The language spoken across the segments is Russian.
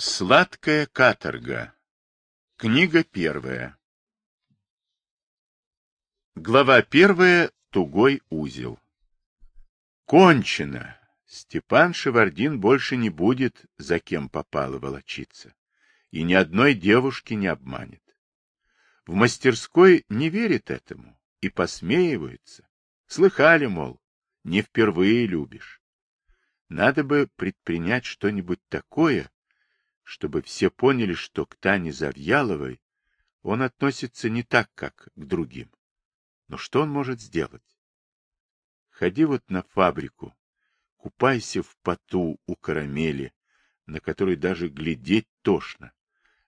Сладкая каторга. Книга первая. Глава первая. Тугой узел. Кончено. Степан Шевардин больше не будет за кем попало волочиться. И ни одной девушки не обманет. В мастерской не верит этому и посмеиваются. Слыхали, мол, не впервые любишь. Надо бы предпринять что-нибудь такое, чтобы все поняли, что к Тане Завьяловой он относится не так, как к другим. Но что он может сделать? Ходи вот на фабрику, купайся в поту у карамели, на которой даже глядеть тошно.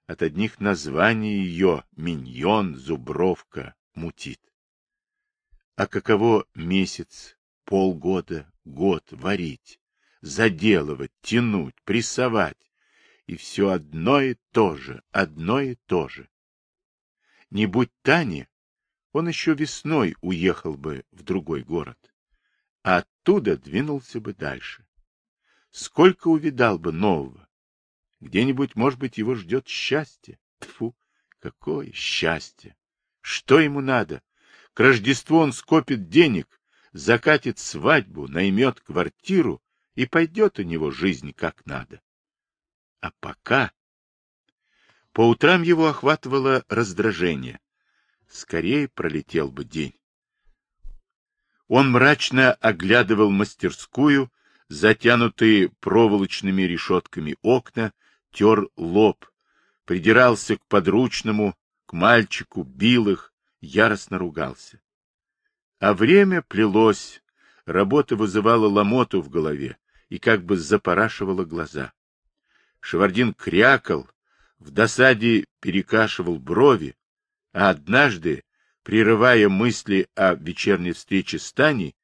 От одних названий ее миньон, зубровка мутит. А каково месяц, полгода, год варить, заделывать, тянуть, прессовать, и все одно и то же, одно и то же. Не будь Тани, он еще весной уехал бы в другой город, а оттуда двинулся бы дальше. Сколько увидал бы нового. Где-нибудь, может быть, его ждет счастье. Тфу, какое счастье! Что ему надо? К Рождеству он скопит денег, закатит свадьбу, наймет квартиру, и пойдет у него жизнь как надо. А пока... По утрам его охватывало раздражение. Скорее пролетел бы день. Он мрачно оглядывал мастерскую, затянутые проволочными решетками окна, тер лоб, придирался к подручному, к мальчику, бил их, яростно ругался. А время плелось, работа вызывала ломоту в голове и как бы запорашивала глаза. Шевардин крякал, в досаде перекашивал брови, а однажды, прерывая мысли о вечерней встрече с Таней,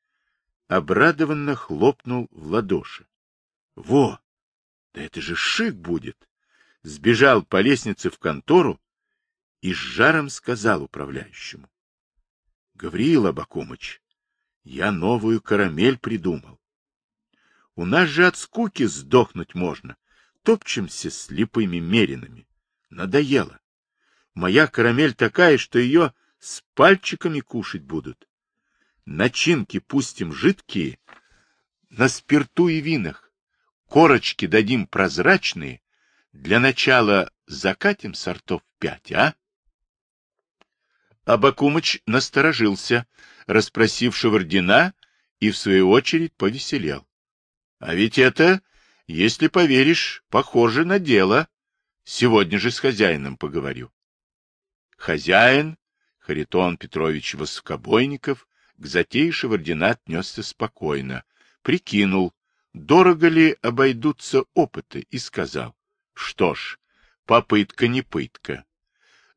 обрадованно хлопнул в ладоши. — Во! Да это же шик будет! Сбежал по лестнице в контору и с жаром сказал управляющему. — Гавриил Абакумыч, я новую карамель придумал. У нас же от скуки сдохнуть можно, топчемся слепыми меринами. Надоело. Моя карамель такая, что ее с пальчиками кушать будут. Начинки пустим жидкие, на спирту и винах. Корочки дадим прозрачные. Для начала закатим сортов пять, а? Абакумыч насторожился, расспросив Шевардина, и в свою очередь повеселел. — А ведь это если поверишь, похоже на дело. Сегодня же с хозяином поговорю. Хозяин, Харитон Петрович Воскобойников, к затее Шевардина отнесся спокойно, прикинул, дорого ли обойдутся опыты, и сказал, что ж, попытка не пытка.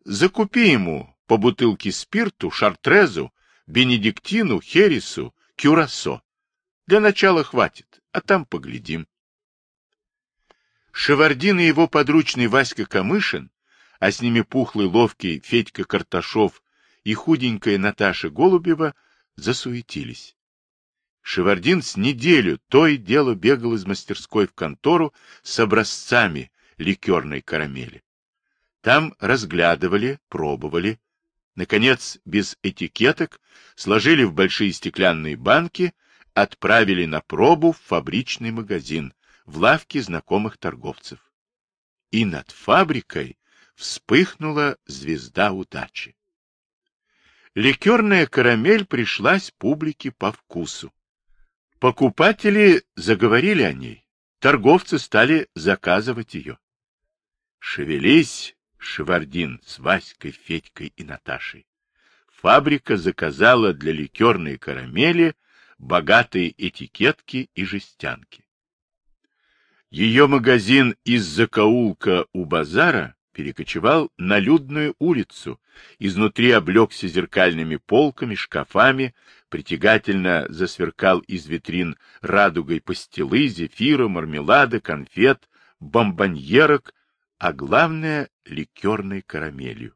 Закупи ему по бутылке спирту, шартрезу, бенедиктину, хересу, кюрасо. Для начала хватит, а там поглядим. Шевардин и его подручный Васька Камышин, а с ними пухлый ловкий Федька Карташов и худенькая Наташа Голубева засуетились. Шевардин с неделю то и дело бегал из мастерской в контору с образцами ликерной карамели. Там разглядывали, пробовали. Наконец, без этикеток, сложили в большие стеклянные банки, отправили на пробу в фабричный магазин, в лавке знакомых торговцев. И над фабрикой вспыхнула звезда удачи. Ликерная карамель пришлась публике по вкусу. Покупатели заговорили о ней, торговцы стали заказывать ее. Шевелись, Шевардин с Васькой, Федькой и Наташей. Фабрика заказала для ликерной карамели богатые этикетки и жестянки. Ее магазин из закоулка у базара перекочевал на людную улицу, изнутри облегся зеркальными полками, шкафами, притягательно засверкал из витрин радугой пастилы, зефира, мармелада, конфет, бомбоньерок, а главное — ликерной карамелью.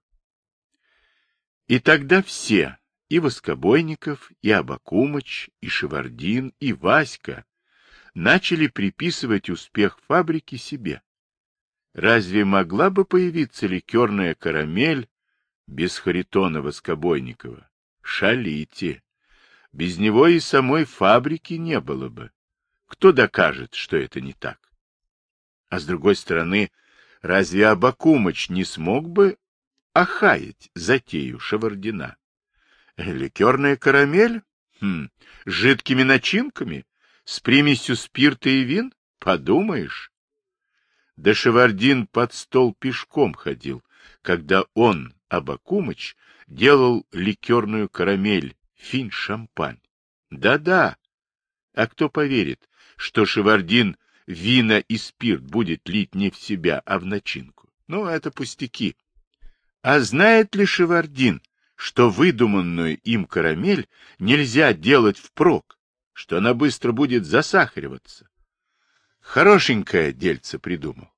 И тогда все, и Воскобойников, и Абакумыч, и Шевардин, и Васька, начали приписывать успех фабрики себе. Разве могла бы появиться ликерная карамель без Харитона Воскобойникова? Шалите! Без него и самой фабрики не было бы. Кто докажет, что это не так? А с другой стороны, разве Абакумыч не смог бы охаять затею Шавардина? Ликерная карамель? Хм, жидкими начинками? С примесью спирта и вин? Подумаешь. Да Шевардин под стол пешком ходил, когда он, Абакумыч, делал ликерную карамель, фин-шампань. Да-да. А кто поверит, что Шевардин вина и спирт будет лить не в себя, а в начинку? Ну, это пустяки. А знает ли Шевардин, что выдуманную им карамель нельзя делать впрок, что она быстро будет засахариваться? Хорошенькое дельце придумал.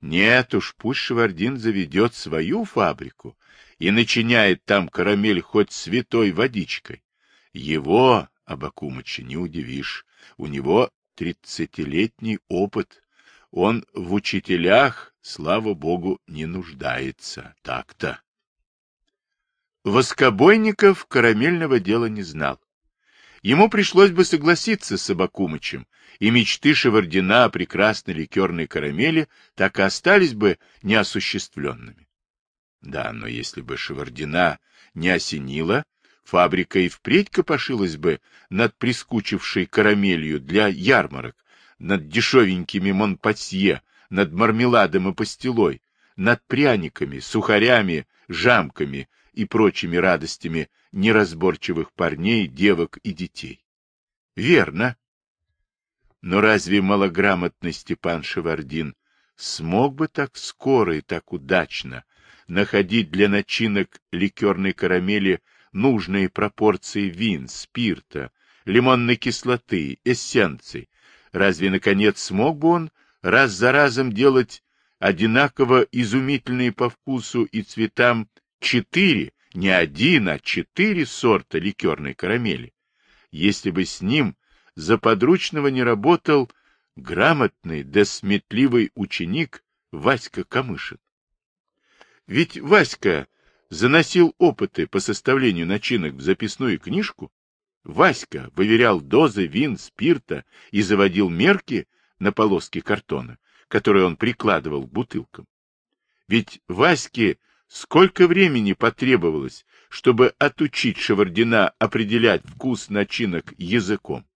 Нет уж, пусть Шевардин заведет свою фабрику и начиняет там карамель хоть святой водичкой. Его, Абакумыча, не удивишь. У него тридцатилетний опыт. Он в учителях, слава богу, не нуждается. Так-то. Воскобойников карамельного дела не знал. Ему пришлось бы согласиться с Абакумычем, и мечты Шевардина о прекрасной ликерной карамели так и остались бы неосуществленными. Да, но если бы Шевардина не осенила, фабрика и впредь копошилась бы над прискучившей карамелью для ярмарок, над дешевенькими монпасье, над мармеладом и пастилой, над пряниками, сухарями, жамками и прочими радостями неразборчивых парней, девок и детей. Верно. Но разве малограмотный Степан Шевардин смог бы так скоро и так удачно находить для начинок ликерной карамели нужные пропорции вин, спирта, лимонной кислоты, эссенций? Разве, наконец, смог бы он раз за разом делать одинаково изумительные по вкусу и цветам четыре, не один, а четыре сорта ликерной карамели, если бы с ним за подручного не работал грамотный да сметливый ученик Васька Камышин. Ведь Васька заносил опыты по составлению начинок в записную книжку, Васька выверял дозы вин, спирта и заводил мерки на полоски картона, которые он прикладывал к бутылкам. Ведь Ваське сколько времени потребовалось, чтобы отучить Шевардина определять вкус начинок языком?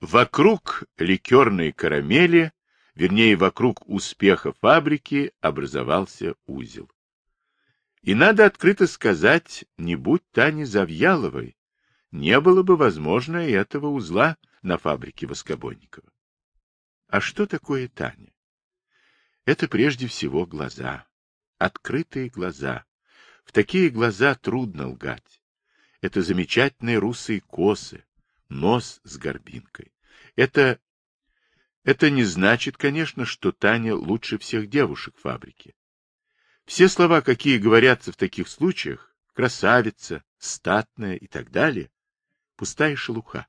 Вокруг ликерной карамели, вернее, вокруг успеха фабрики, образовался узел. И надо открыто сказать, не будь Тани Завьяловой, не было бы возможно и этого узла на фабрике Воскобойникова. А что такое Таня? Это прежде всего глаза, открытые глаза. В такие глаза трудно лгать. Это замечательные русые косы, нос с горбинкой. Это... Это не значит, конечно, что Таня лучше всех девушек фабрики. Все слова, какие говорятся в таких случаях, красавица, статная и так далее, пустая шелуха.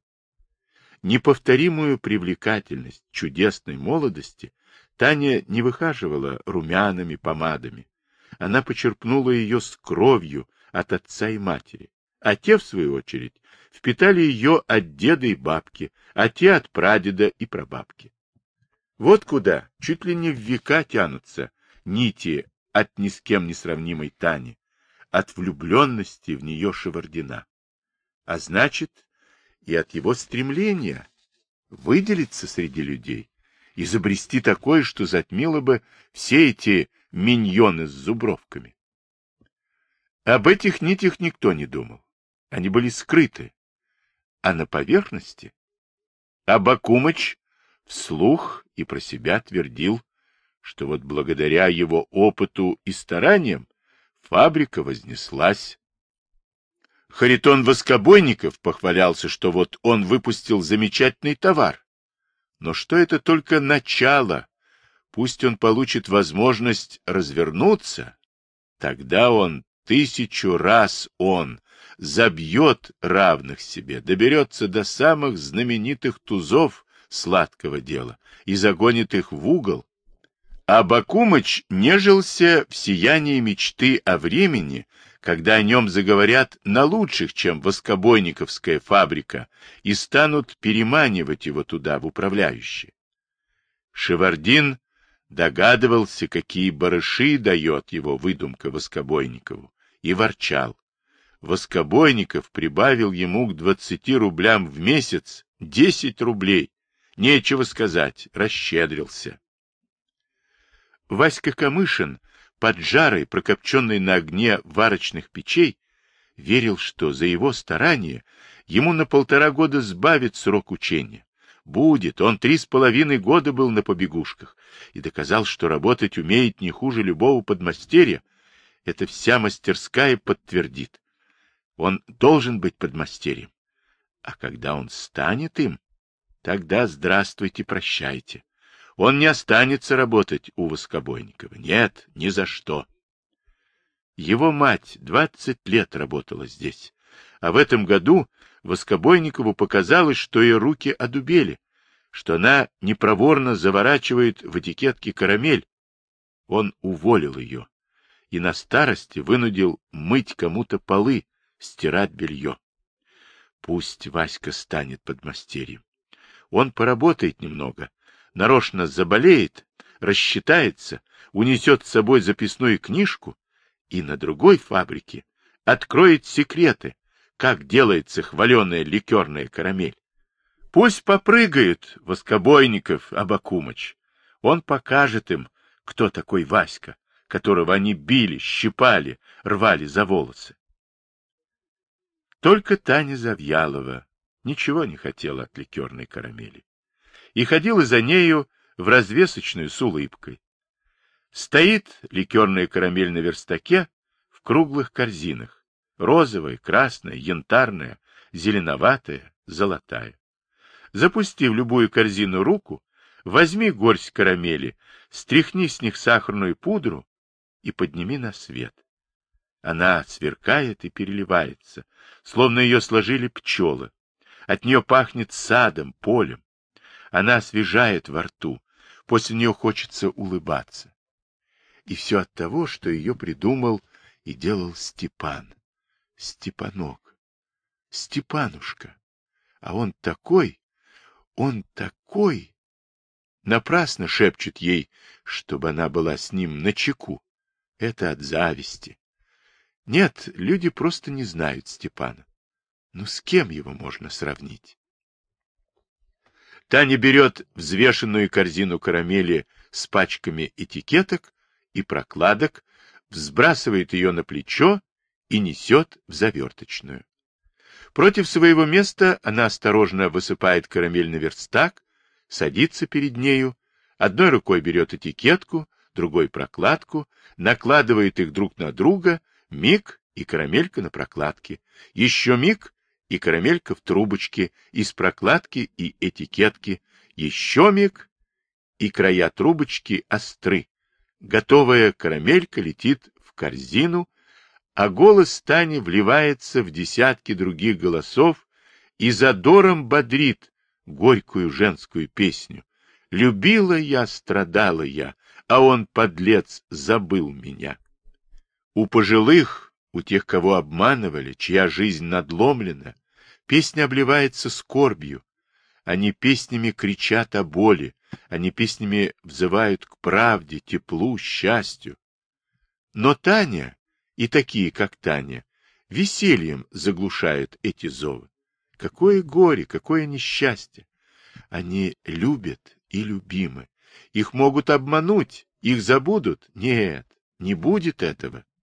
Неповторимую привлекательность чудесной молодости Таня не выхаживала румянами, помадами. Она почерпнула ее с кровью от отца и матери а те, в свою очередь, впитали ее от деда и бабки, а те от прадеда и прабабки. Вот куда, чуть ли не в века тянутся нити от ни с кем не сравнимой Тани, от влюбленности в нее Шевардина. А значит, и от его стремления выделиться среди людей, изобрести такое, что затмило бы все эти миньоны с зубровками. Об этих нитях никто не думал. Они были скрыты. А на поверхности Абакумыч вслух и про себя твердил, что вот благодаря его опыту и стараниям фабрика вознеслась. Харитон Воскобойников похвалялся, что вот он выпустил замечательный товар. Но что это только начало. Пусть он получит возможность развернуться, тогда он, тысячу раз он, забьет равных себе, доберется до самых знаменитых тузов сладкого дела и загонит их в угол. А Бакумыч нежился в сиянии мечты о времени, когда о нем заговорят на лучших, чем воскобойниковская фабрика, и станут переманивать его туда, в управляющие. Шевардин догадывался, какие барыши дает его выдумка Воскобойникову, и ворчал. Воскобойников прибавил ему к двадцати рублям в месяц десять рублей. Нечего сказать, расщедрился. Васька Камышин, под жарой, прокопченной на огне варочных печей, верил, что за его старание ему на полтора года сбавит срок учения. Будет, он три с половиной года был на побегушках и доказал, что работать умеет не хуже любого подмастерья. Это вся мастерская подтвердит. Он должен быть подмастерьем. А когда он станет им, тогда здравствуйте, прощайте. Он не останется работать у Воскобойникова. Нет, ни за что. Его мать двадцать лет работала здесь, а в этом году Воскобойникову показалось, что ее руки одубели, что она непроворно заворачивает в этикетки карамель. Он уволил ее и на старости вынудил мыть кому-то полы, стирать белье. Пусть Васька станет подмастерьем. Он поработает немного, нарочно заболеет, рассчитается, унесет с собой записную книжку и на другой фабрике откроет секреты, как делается хваленая ликерная карамель. Пусть попрыгает Воскобойников Абакумыч. Он покажет им, кто такой Васька, которого они били, щипали, рвали за волосы. Только Таня Завьялова ничего не хотела от ликерной карамели и ходила за нею в развесочную с улыбкой. Стоит ликерная карамель на верстаке в круглых корзинах. Розовая, красная, янтарная, зеленоватая, золотая. Запусти в любую корзину руку, возьми горсть карамели, стряхни с них сахарную пудру и подними на свет. Она сверкает и переливается, словно ее сложили пчелы. От нее пахнет садом, полем. Она освежает во рту, после нее хочется улыбаться. И все от того, что ее придумал и делал Степан. Степанок. Степанушка. А он такой, он такой. Напрасно шепчет ей, чтобы она была с ним на чеку. Это от зависти. Нет, люди просто не знают Степана. Ну с кем его можно сравнить? Таня берет взвешенную корзину карамели с пачками этикеток и прокладок, взбрасывает ее на плечо и несет в заверточную. Против своего места она осторожно высыпает карамель на верстак, садится перед нею, одной рукой берет этикетку, другой прокладку, накладывает их друг на друга Миг и карамелька на прокладке. Еще миг и карамелька в трубочке, из прокладки и этикетки. Еще миг и края трубочки остры. Готовая карамелька летит в корзину, а голос Тани вливается в десятки других голосов и задором бодрит горькую женскую песню. Любила я, страдала я, а он, подлец, забыл меня. У пожилых, у тех, кого обманывали, чья жизнь надломлена, песня обливается скорбью. Они песнями кричат о боли, они песнями взывают к правде, теплу, счастью. Но Таня, и такие, как Таня, весельем заглушают эти зовы. Какое горе, какое несчастье! Они любят и любимы. Их могут обмануть, их забудут. Нет, не будет этого.